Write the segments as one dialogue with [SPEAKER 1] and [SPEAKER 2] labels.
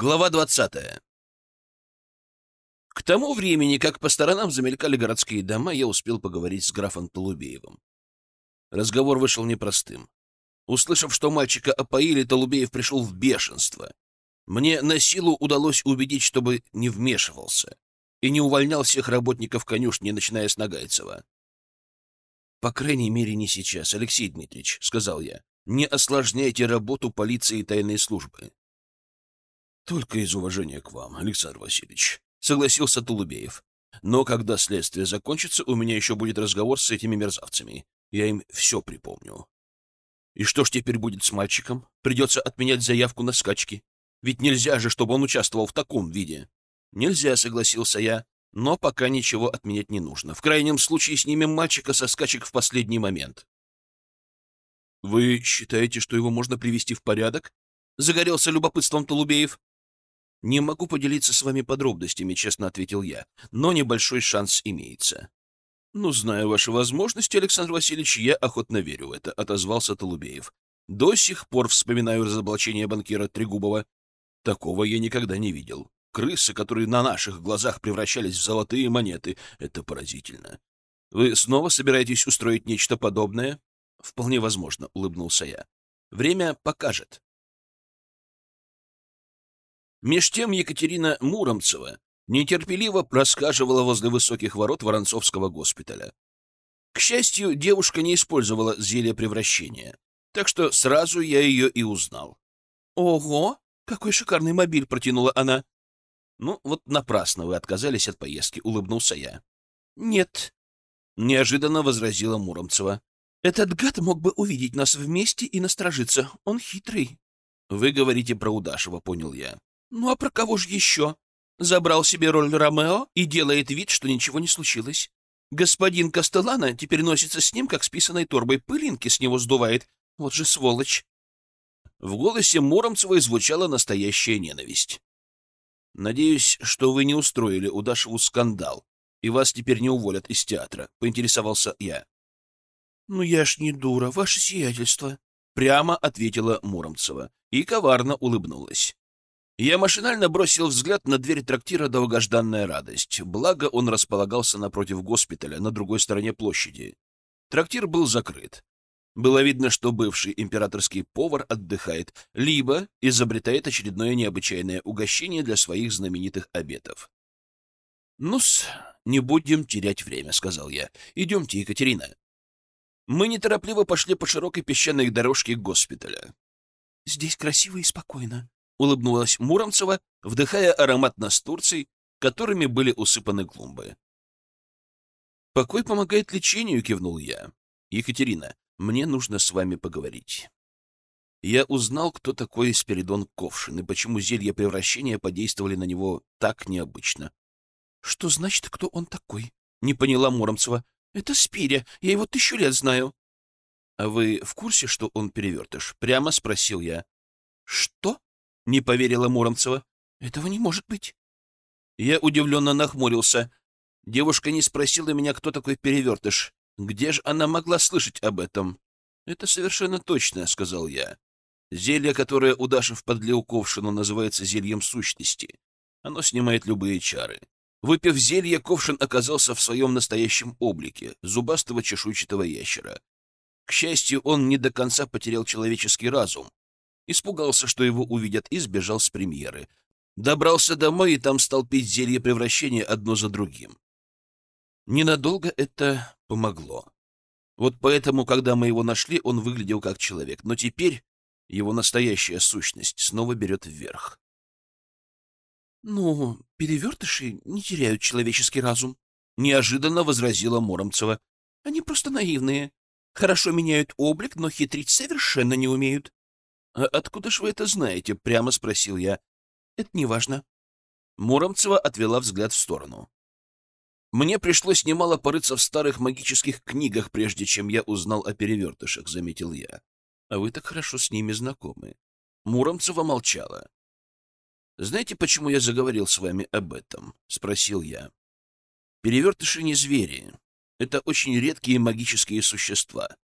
[SPEAKER 1] Глава двадцатая. К тому времени, как по сторонам замелькали городские дома, я успел поговорить с графом Толубеевым. Разговор вышел непростым. Услышав, что мальчика опоили, Толубеев пришел в бешенство. Мне на силу удалось убедить, чтобы не вмешивался и не увольнял всех работников конюшни, начиная с Нагайцева. «По крайней мере, не сейчас, Алексей Дмитриевич», — сказал я. «Не осложняйте работу полиции и тайной службы. Только из уважения к вам, Александр Васильевич, согласился Тулубеев. Но когда следствие закончится, у меня еще будет разговор с этими мерзавцами. Я им все припомню. И что ж теперь будет с мальчиком? Придется отменять заявку на скачки. Ведь нельзя же, чтобы он участвовал в таком виде. Нельзя, согласился я. Но пока ничего отменять не нужно. В крайнем случае снимем мальчика со скачек в последний момент. Вы считаете, что его можно привести в порядок? Загорелся любопытством Толубеев. «Не могу поделиться с вами подробностями», — честно ответил я, «но небольшой шанс имеется». «Ну, знаю ваши возможности, Александр Васильевич, я охотно верю в это», — отозвался Толубеев. «До сих пор вспоминаю разоблачение банкира Трегубова. Такого я никогда не видел. Крысы, которые на наших глазах превращались в золотые монеты, — это поразительно. Вы снова собираетесь устроить нечто подобное?» «Вполне возможно», — улыбнулся я. «Время покажет». Меж тем Екатерина Муромцева нетерпеливо проскаживала возле высоких ворот Воронцовского госпиталя. К счастью, девушка не использовала зелье превращения, так что сразу я ее и узнал. «Ого! Какой шикарный мобиль!» — протянула она. «Ну, вот напрасно вы отказались от поездки», — улыбнулся я. «Нет», — неожиданно возразила Муромцева. «Этот гад мог бы увидеть нас вместе и насторожиться. Он хитрый». «Вы говорите про Удашева», — понял я. Ну а про кого же еще? Забрал себе роль Ромео и делает вид, что ничего не случилось. Господин Кастеллана теперь носится с ним, как с писаной торбой, пылинки с него сдувает. Вот же сволочь. В голосе Муромцевой звучала настоящая ненависть. «Надеюсь, что вы не устроили Удашеву скандал, и вас теперь не уволят из театра», — поинтересовался я. «Ну я ж не дура, ваше сиятельство», — прямо ответила Муромцева и коварно улыбнулась. Я машинально бросил взгляд на дверь трактира «Долгожданная радость». Благо, он располагался напротив госпиталя, на другой стороне площади. Трактир был закрыт. Было видно, что бывший императорский повар отдыхает, либо изобретает очередное необычайное угощение для своих знаменитых обедов. «Ну-с, не будем терять время», — сказал я. «Идемте, Екатерина». Мы неторопливо пошли по широкой песчаной дорожке госпиталя. «Здесь красиво и спокойно», улыбнулась Муромцева, вдыхая аромат настурций, которыми были усыпаны клумбы. «Покой помогает лечению», — кивнул я. «Екатерина, мне нужно с вами поговорить». Я узнал, кто такой Спиридон Ковшин и почему зелья превращения подействовали на него так необычно. — Что значит, кто он такой? — не поняла Муромцева. — Это Спиря, я его тысячу лет знаю. — А вы в курсе, что он перевертыш? — прямо спросил я. — Что? — не поверила Муромцева. «Этого не может быть». Я удивленно нахмурился. Девушка не спросила меня, кто такой перевертыш. Где же она могла слышать об этом? «Это совершенно точно», — сказал я. «Зелье, которое Удашев подлил ковшину, называется зельем сущности. Оно снимает любые чары. Выпив зелье, ковшин оказался в своем настоящем облике — зубастого чешуйчатого ящера. К счастью, он не до конца потерял человеческий разум, Испугался, что его увидят, и сбежал с премьеры. Добрался домой и там стал пить зелье превращения одно за другим. Ненадолго это помогло. Вот поэтому, когда мы его нашли, он выглядел как человек. Но теперь его настоящая сущность снова берет вверх. «Ну, перевертыши не теряют человеческий разум», — неожиданно возразила Муромцева. «Они просто наивные. Хорошо меняют облик, но хитрить совершенно не умеют. «А откуда ж вы это знаете?» — прямо спросил я. «Это неважно». Муромцева отвела взгляд в сторону. «Мне пришлось немало порыться в старых магических книгах, прежде чем я узнал о перевертышах», — заметил я. «А вы так хорошо с ними знакомы». Муромцева молчала. «Знаете, почему я заговорил с вами об этом?» — спросил я. «Перевертыши не звери. Это очень редкие магические существа.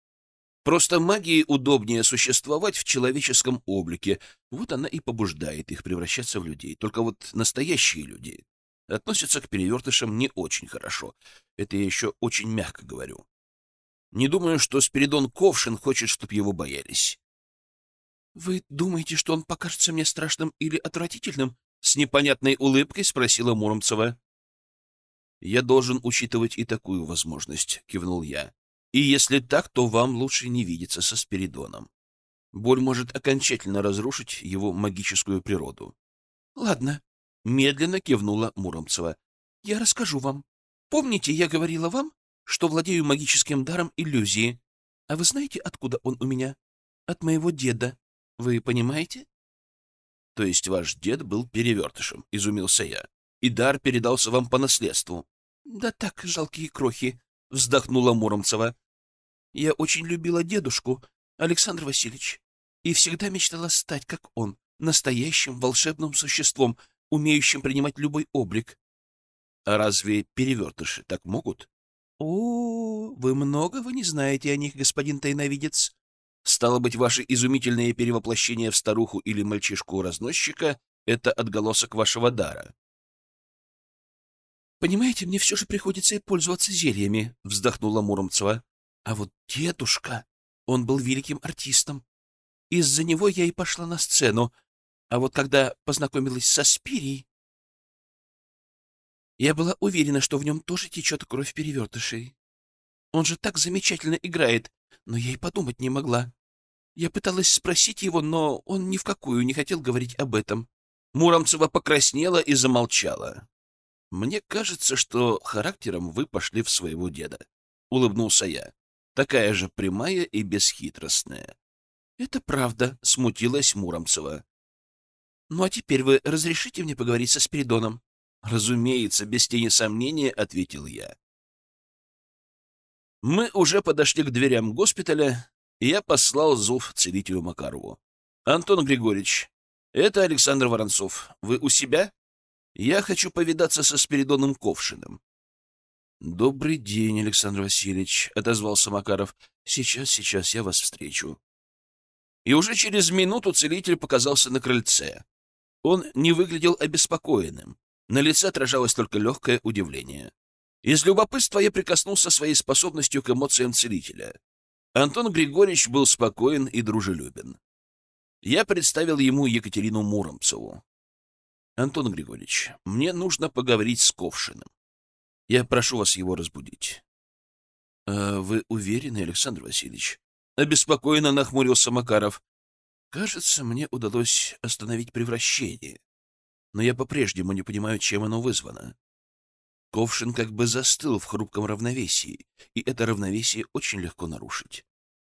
[SPEAKER 1] Просто магии удобнее существовать в человеческом облике. Вот она и побуждает их превращаться в людей. Только вот настоящие люди относятся к перевертышам не очень хорошо. Это я еще очень мягко говорю. Не думаю, что Спиридон Ковшин хочет, чтобы его боялись. — Вы думаете, что он покажется мне страшным или отвратительным? — с непонятной улыбкой спросила Муромцева. — Я должен учитывать и такую возможность, — кивнул я. И если так, то вам лучше не видеться со Спиридоном. Боль может окончательно разрушить его магическую природу. — Ладно, — медленно кивнула Муромцева. — Я расскажу вам. Помните, я говорила вам, что владею магическим даром иллюзии? А вы знаете, откуда он у меня? От моего деда. Вы понимаете? — То есть ваш дед был перевертышем, — изумился я, — и дар передался вам по наследству? — Да так, жалкие крохи, — вздохнула Муромцева. Я очень любила дедушку, Александр Васильевич, и всегда мечтала стать, как он, настоящим волшебным существом, умеющим принимать любой облик. А разве перевертыши так могут? О, вы многого не знаете о них, господин тайновидец. Стало быть, ваши изумительные перевоплощения в старуху или мальчишку-разносчика — это отголосок вашего дара. «Понимаете, мне все же приходится и пользоваться зельями», — вздохнула Муромцева. А вот дедушка, он был великим артистом. Из-за него я и пошла на сцену. А вот когда познакомилась со Спирией, я была уверена, что в нем тоже течет кровь перевертышей. Он же так замечательно играет, но я и подумать не могла. Я пыталась спросить его, но он ни в какую не хотел говорить об этом. Муромцева покраснела и замолчала. «Мне кажется, что характером вы пошли в своего деда», — улыбнулся я такая же прямая и бесхитростная. — Это правда, — смутилась Муромцева. — Ну а теперь вы разрешите мне поговорить со Спиридоном? — Разумеется, без тени сомнения, — ответил я. Мы уже подошли к дверям госпиталя, и я послал зов целителю Макарову. — Антон Григорьевич, это Александр Воронцов. Вы у себя? Я хочу повидаться со Спиридоном Ковшиным. «Добрый день, Александр Васильевич», — отозвался Макаров. «Сейчас, сейчас я вас встречу». И уже через минуту целитель показался на крыльце. Он не выглядел обеспокоенным. На лице отражалось только легкое удивление. Из любопытства я прикоснулся своей способностью к эмоциям целителя. Антон Григорьевич был спокоен и дружелюбен. Я представил ему Екатерину Муромцеву. «Антон Григорьевич, мне нужно поговорить с Ковшиным. Я прошу вас его разбудить. — А вы уверены, Александр Васильевич? — обеспокоенно нахмурился Макаров. — Кажется, мне удалось остановить превращение, но я по-прежнему не понимаю, чем оно вызвано. Ковшин как бы застыл в хрупком равновесии, и это равновесие очень легко нарушить.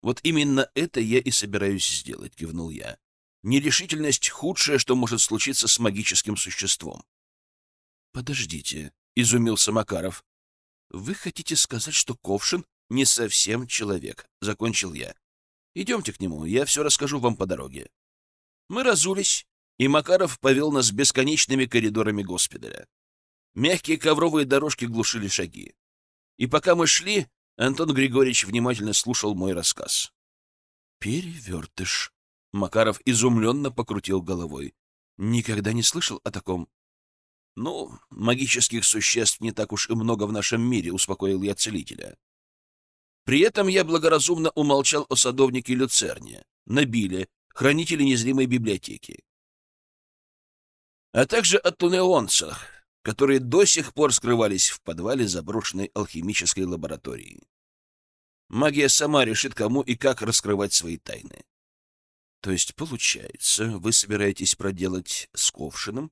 [SPEAKER 1] Вот именно это я и собираюсь сделать, кивнул я. Нерешительность — худшее, что может случиться с магическим существом. Подождите, — изумился Макаров. «Вы хотите сказать, что Ковшин не совсем человек?» — закончил я. «Идемте к нему, я все расскажу вам по дороге». Мы разулись, и Макаров повел нас бесконечными коридорами госпиталя. Мягкие ковровые дорожки глушили шаги. И пока мы шли, Антон Григорьевич внимательно слушал мой рассказ. «Перевертыш», — Макаров изумленно покрутил головой. «Никогда не слышал о таком. «Ну, магических существ не так уж и много в нашем мире», — успокоил я целителя. При этом я благоразумно умолчал о садовнике Люцерне, Набиле, хранителе незримой библиотеки, а также о тунеонцах, которые до сих пор скрывались в подвале заброшенной алхимической лаборатории. Магия сама решит, кому и как раскрывать свои тайны. То есть, получается, вы собираетесь проделать с Ковшиным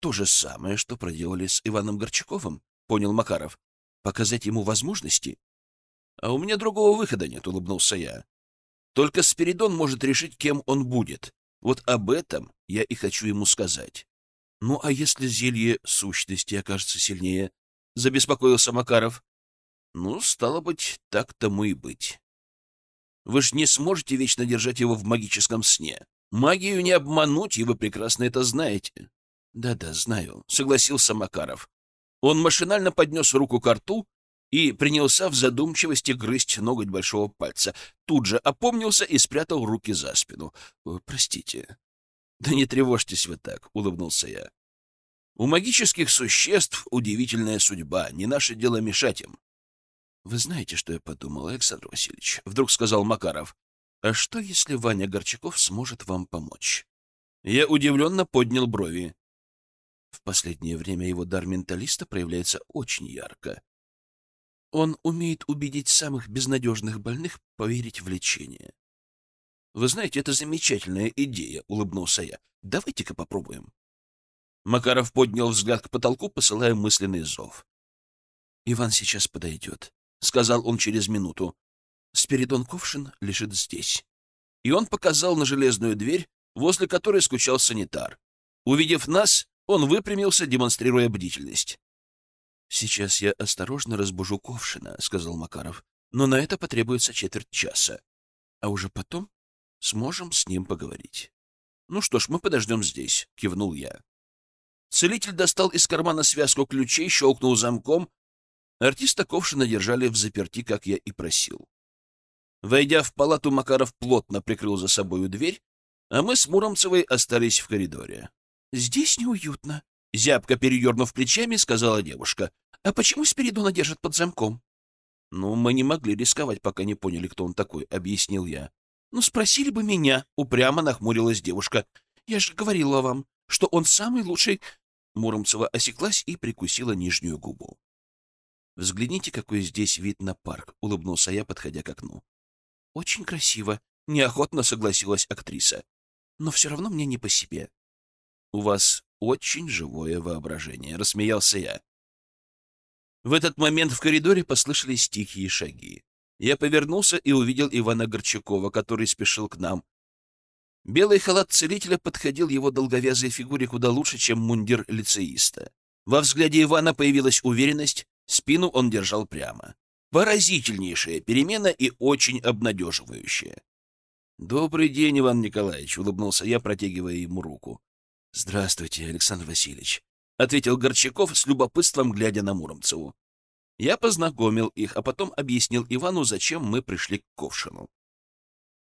[SPEAKER 1] то же самое, что проделали с Иваном Горчаковым, понял Макаров. Показать ему возможности? А у меня другого выхода нет, улыбнулся я. Только Спиридон может решить, кем он будет. Вот об этом я и хочу ему сказать. Ну, а если зелье сущности окажется сильнее? Забеспокоился Макаров. Ну, стало быть, так тому и быть. Вы ж не сможете вечно держать его в магическом сне. Магию не обмануть, и вы прекрасно это знаете. «Да-да, знаю», — согласился Макаров. Он машинально поднес руку к рту, и принялся в задумчивости грызть ноготь большого пальца. Тут же опомнился и спрятал руки за спину. «Простите». «Да не тревожьтесь вы так», — улыбнулся я. «У магических существ удивительная судьба, не наше дело мешать им». «Вы знаете, что я подумал, Александр Васильевич?» — вдруг сказал Макаров. «А что, если Ваня Горчаков сможет вам помочь?» Я удивленно поднял брови. В последнее время его дар менталиста проявляется очень ярко. Он умеет убедить самых безнадежных больных поверить в лечение. «Вы знаете, это замечательная идея», — улыбнулся я. «Давайте-ка попробуем». Макаров поднял взгляд к потолку, посылая мысленный зов. «Иван сейчас подойдет», — сказал он через минуту. «Спиридон Ковшин лежит здесь». И он показал на железную дверь, возле которой скучал санитар. Увидев нас, он выпрямился, демонстрируя бдительность. «Сейчас я осторожно разбужу Ковшина», — сказал Макаров, «но на это потребуется четверть часа. А уже потом сможем с ним поговорить». «Ну что ж, мы подождем здесь», — кивнул я. Целитель достал из кармана связку ключей, щелкнул замком. Артиста Ковшина держали в заперти, как я и просил. Войдя в палату, Макаров плотно прикрыл за собою дверь, а мы с Муромцевой остались в коридоре. «Здесь неуютно», — зябко передернув плечами, сказала девушка. «А почему Спиридона держат под замком?» «Ну, мы не могли рисковать, пока не поняли, кто он такой», — объяснил я. «Ну, спросили бы меня», — упрямо нахмурилась девушка. «Я же говорила вам, что он самый лучший...» Муромцева осеклась и прикусила нижнюю губу. «Взгляните, какой здесь вид на парк», — улыбнулся я, подходя к окну. «Очень красиво», — неохотно согласилась актриса. «Но все равно мне не по себе». «У вас очень живое воображение», — рассмеялся я. В этот момент в коридоре послышались тихие шаги. Я повернулся и увидел Ивана Горчакова, который спешил к нам. Белый халат целителя подходил его долговязой фигуре куда лучше, чем мундир лицеиста. Во взгляде Ивана появилась уверенность, спину он держал прямо. Поразительнейшая перемена и очень обнадеживающая. «Добрый день, Иван Николаевич», — улыбнулся я, протягивая ему руку. «Здравствуйте, Александр Васильевич», — ответил Горчаков с любопытством, глядя на Муромцеву. Я познакомил их, а потом объяснил Ивану, зачем мы пришли к Ковшину.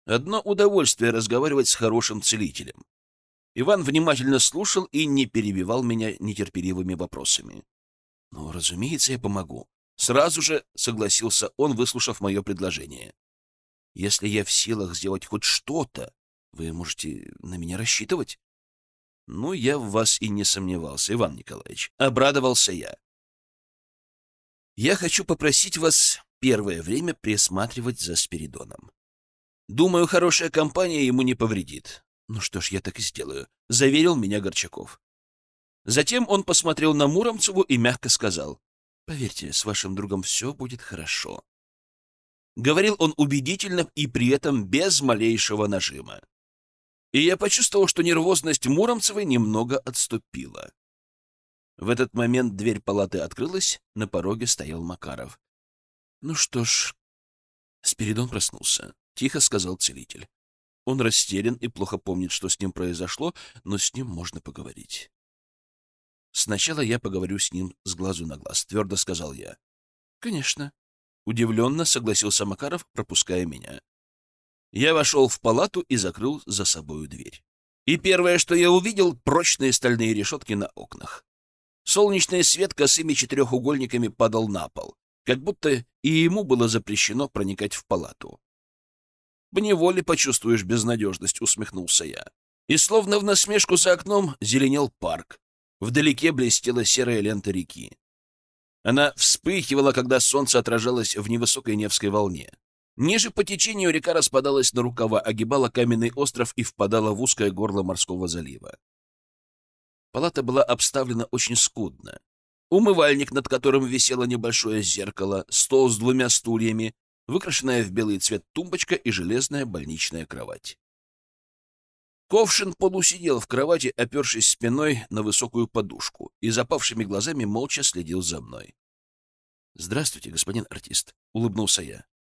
[SPEAKER 1] Одно удовольствие разговаривать с хорошим целителем. Иван внимательно слушал и не перебивал меня нетерпеливыми вопросами. «Ну, разумеется, я помогу». Сразу же согласился он, выслушав мое предложение. «Если я в силах сделать хоть что-то, вы можете на меня рассчитывать». «Ну, я в вас и не сомневался, Иван Николаевич. Обрадовался я. Я хочу попросить вас первое время присматривать за Спиридоном. Думаю, хорошая компания ему не повредит. Ну что ж, я так и сделаю, — заверил меня Горчаков. Затем он посмотрел на Муромцеву и мягко сказал, — Поверьте, с вашим другом все будет хорошо. Говорил он убедительно и при этом без малейшего нажима. И я почувствовал, что нервозность Муромцевой немного отступила. В этот момент дверь палаты открылась, на пороге стоял Макаров. — Ну что ж... Спиридон проснулся. — тихо сказал целитель. Он растерян и плохо помнит, что с ним произошло, но с ним можно поговорить. «Сначала я поговорю с ним с глазу на глаз», — твердо сказал я. «Конечно». Удивленно согласился Макаров, пропуская меня. Я вошел в палату и закрыл за собою дверь. И первое, что я увидел, — прочные стальные решетки на окнах. Солнечный свет косыми четырехугольниками падал на пол, как будто и ему было запрещено проникать в палату. Поневоле почувствуешь безнадежность, — усмехнулся я. И словно в насмешку за окном зеленел парк. Вдалеке блестела серая лента реки. Она вспыхивала, когда солнце отражалось в невысокой Невской волне. Ниже по течению река распадалась на рукава, огибала каменный остров и впадала в узкое горло морского залива. Палата была обставлена очень скудно. Умывальник, над которым висело небольшое зеркало, стол с двумя стульями, выкрашенная в белый цвет тумбочка и железная больничная кровать. Ковшин полусидел в кровати, опершись спиной на высокую подушку, и запавшими глазами молча следил за мной. — Здравствуйте, господин артист, — улыбнулся я. —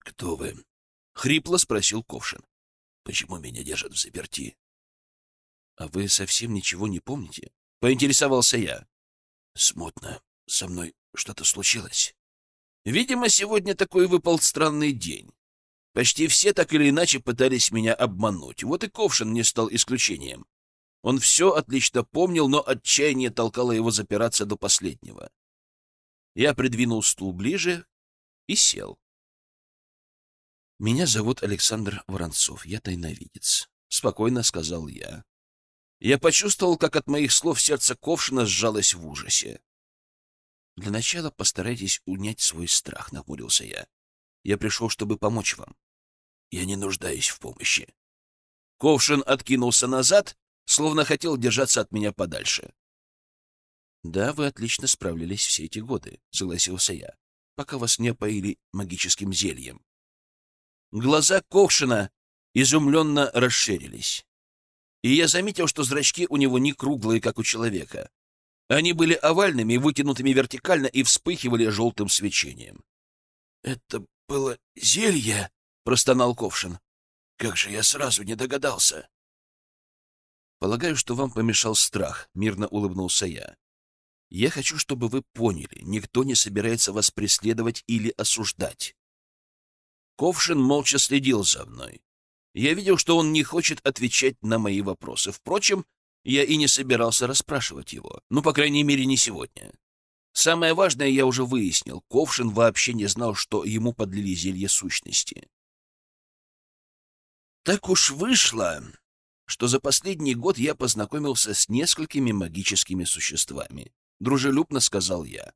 [SPEAKER 1] Кто вы? — хрипло спросил Ковшин. — Почему меня держат в заперти? — А вы совсем ничего не помните? — поинтересовался я. — Смутно. Со мной что-то случилось. Видимо, сегодня такой выпал странный день. Почти все так или иначе пытались меня обмануть. Вот и Ковшин не стал исключением. Он все отлично помнил, но отчаяние толкало его запираться до последнего. Я придвинул стул ближе и сел. «Меня зовут Александр Воронцов, я тайновидец», — спокойно сказал я. Я почувствовал, как от моих слов сердце Ковшина сжалось в ужасе. «Для начала постарайтесь унять свой страх», — нахмурился я. «Я пришел, чтобы помочь вам. Я не нуждаюсь в помощи». Ковшин откинулся назад, словно хотел держаться от меня подальше. «Да, вы отлично справлялись все эти годы», — согласился я, «пока вас не опоили магическим зельем». Глаза Ковшина изумленно расширились. И я заметил, что зрачки у него не круглые, как у человека. Они были овальными, вытянутыми вертикально и вспыхивали желтым свечением. — Это было зелье? — простонал Ковшин. — Как же я сразу не догадался! — Полагаю, что вам помешал страх, — мирно улыбнулся я. Я хочу, чтобы вы поняли, никто не собирается вас преследовать или осуждать. Ковшин молча следил за мной. Я видел, что он не хочет отвечать на мои вопросы. Впрочем, я и не собирался расспрашивать его. Ну, по крайней мере, не сегодня. Самое важное я уже выяснил. Ковшин вообще не знал, что ему подлили зелье сущности. Так уж вышло, что за последний год я познакомился с несколькими магическими существами. Дружелюбно сказал я.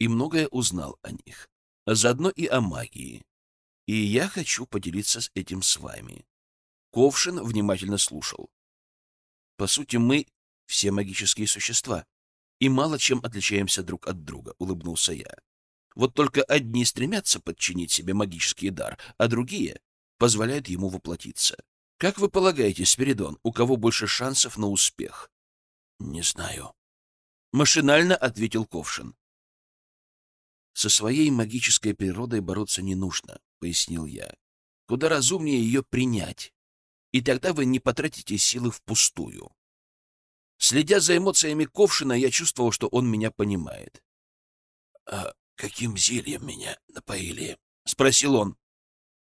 [SPEAKER 1] И многое узнал о них. А заодно и о магии. И я хочу поделиться этим с вами. Ковшин внимательно слушал. По сути, мы все магические существа и мало чем отличаемся друг от друга, улыбнулся я. Вот только одни стремятся подчинить себе магический дар, а другие позволяют ему воплотиться. Как вы полагаете, Спиридон, у кого больше шансов на успех? Не знаю. Машинально ответил Ковшин. Со своей магической природой бороться не нужно пояснил я. Куда разумнее ее принять, и тогда вы не потратите силы впустую. Следя за эмоциями Ковшина, я чувствовал, что он меня понимает. — А каким зельем меня напоили? — спросил он.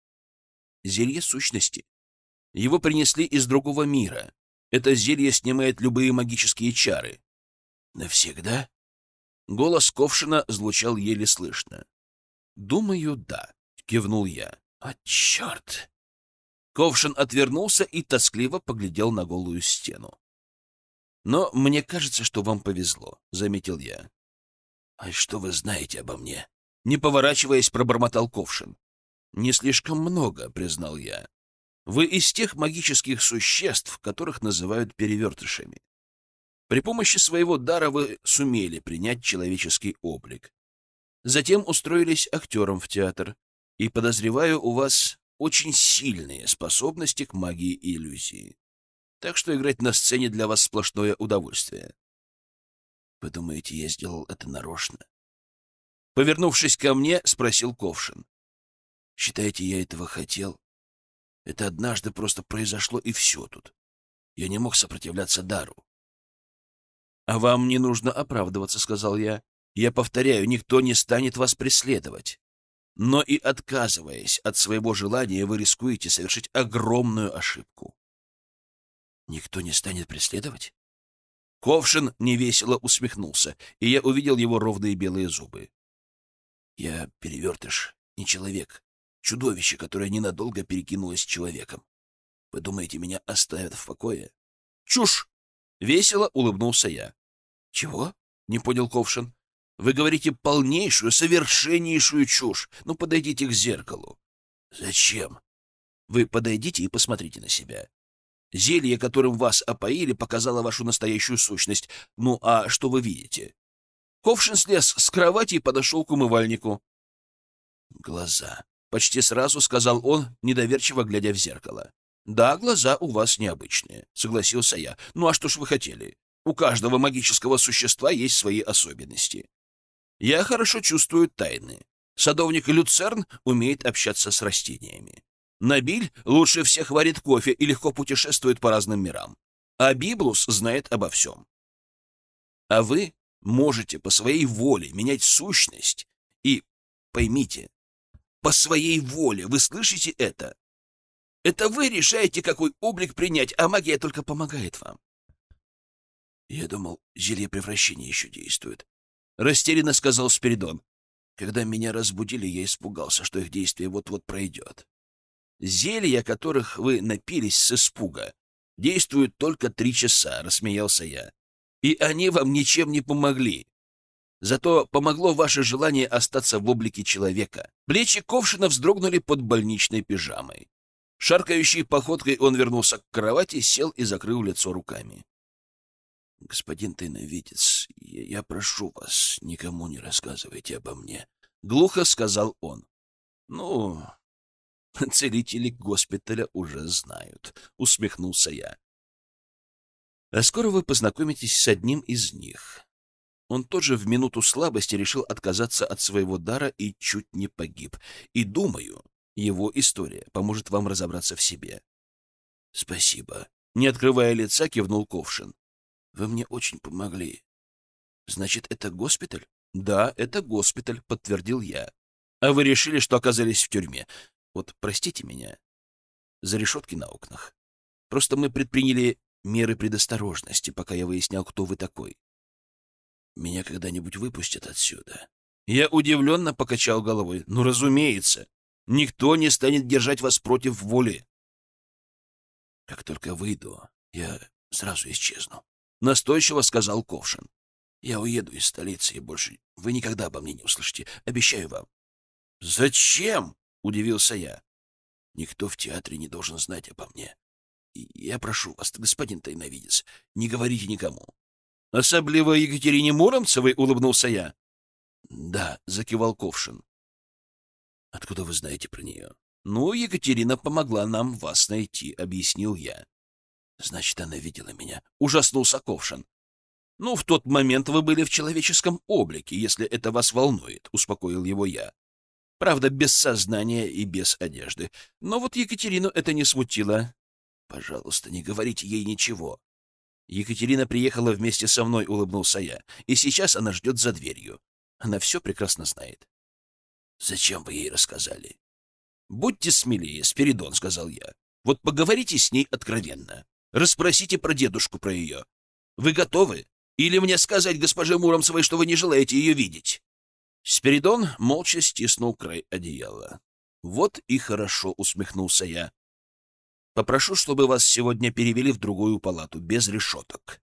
[SPEAKER 1] — Зелье сущности. Его принесли из другого мира. Это зелье снимает любые магические чары. — Навсегда? Голос Ковшина звучал еле слышно. — Думаю, да кивнул я. А черт! Ковшин отвернулся и тоскливо поглядел на голую стену. Но мне кажется, что вам повезло, заметил я. А что вы знаете обо мне? Не поворачиваясь, пробормотал Ковшин. Не слишком много, признал я. Вы из тех магических существ, которых называют перевертышами. При помощи своего дара вы сумели принять человеческий облик. Затем устроились актером в театр, и, подозреваю, у вас очень сильные способности к магии и иллюзии. Так что играть на сцене для вас сплошное удовольствие. Вы думаете, я сделал это нарочно? Повернувшись ко мне, спросил Ковшин. Считаете, я этого хотел? Это однажды просто произошло, и все тут. Я не мог сопротивляться дару. — А вам не нужно оправдываться, — сказал я. — Я повторяю, никто не станет вас преследовать. Но и отказываясь от своего желания, вы рискуете совершить огромную ошибку. Никто не станет преследовать? Ковшин невесело усмехнулся, и я увидел его ровные белые зубы. Я перевертыш, не человек, чудовище, которое ненадолго перекинулось человеком. Вы думаете, меня оставят в покое? Чушь! Весело улыбнулся я. Чего? Не понял Ковшин. Вы говорите полнейшую, совершеннейшую чушь. Ну, подойдите к зеркалу. Зачем? Вы подойдите и посмотрите на себя. Зелье, которым вас опоили, показало вашу настоящую сущность. Ну, а что вы видите? Ковшин слез с кровати и подошел к умывальнику. Глаза. Почти сразу сказал он, недоверчиво глядя в зеркало. Да, глаза у вас необычные, согласился я. Ну а что ж вы хотели? У каждого магического существа есть свои особенности. Я хорошо чувствую тайны. Садовник Люцерн умеет общаться с растениями. Набиль лучше всех варит кофе и легко путешествует по разным мирам. А Библус знает обо всем. А вы можете по своей воле менять сущность и поймите. По своей воле, вы слышите это? Это вы решаете, какой облик принять, а магия только помогает вам. Я думал, зелье превращения еще действует. Растерянно сказал Спиридон. Когда меня разбудили, я испугался, что их действие вот-вот пройдет. Зелья, которых вы напились с испуга, действуют только три часа, — рассмеялся я. И они вам ничем не помогли. Зато помогло ваше желание остаться в облике человека. Плечи Ковшина вздрогнули под больничной пижамой. Шаркающей походкой он вернулся к кровати, сел и закрыл лицо руками. — Господин тайновидец, я, я прошу вас, никому не рассказывайте обо мне, — глухо сказал он. — Ну, целители госпиталя уже знают, — усмехнулся я. — А скоро вы познакомитесь с одним из них. Он тоже в минуту слабости решил отказаться от своего дара и чуть не погиб. И думаю, его история поможет вам разобраться в себе. — Спасибо. Не открывая лица, кивнул Ковшин. — Вы мне очень помогли. — Значит, это госпиталь? — Да, это госпиталь, — подтвердил я. — А вы решили, что оказались в тюрьме. Вот простите меня. За решетки на окнах. Просто мы предприняли меры предосторожности, пока я выяснял, кто вы такой. Меня когда-нибудь выпустят отсюда? Я удивленно покачал головой. Ну, разумеется. Никто не станет держать вас против воли. Как только выйду, я сразу исчезну. Настойчиво сказал Ковшин. Я уеду из столицы, и больше вы никогда обо мне не услышите. Обещаю вам. Зачем? Удивился я. Никто в театре не должен знать обо мне. Я прошу вас, господин тайновидец, не говорите никому. Особливо Екатерине Муромцевой улыбнулся я. Да, закивал Ковшин. Откуда вы знаете про нее? Ну, Екатерина помогла нам вас найти, объяснил я. Значит, она видела меня. Ужаснулся Ковшин. Ну, в тот момент вы были в человеческом облике, если это вас волнует, успокоил его я. Правда, без сознания и без одежды. Но вот Екатерину это не смутило. Пожалуйста, не говорите ей ничего. Екатерина приехала вместе со мной, улыбнулся я. И сейчас она ждет за дверью. Она все прекрасно знает. Зачем вы ей рассказали? Будьте смелее, Спиридон, сказал я. Вот поговорите с ней откровенно. Расспросите про дедушку, про ее. Вы готовы? Или мне сказать госпоже Муромцевой, что вы не желаете ее видеть? Спиридон молча стиснул край одеяла. Вот и хорошо, усмехнулся я. Попрошу, чтобы вас сегодня перевели в другую палату, без решеток.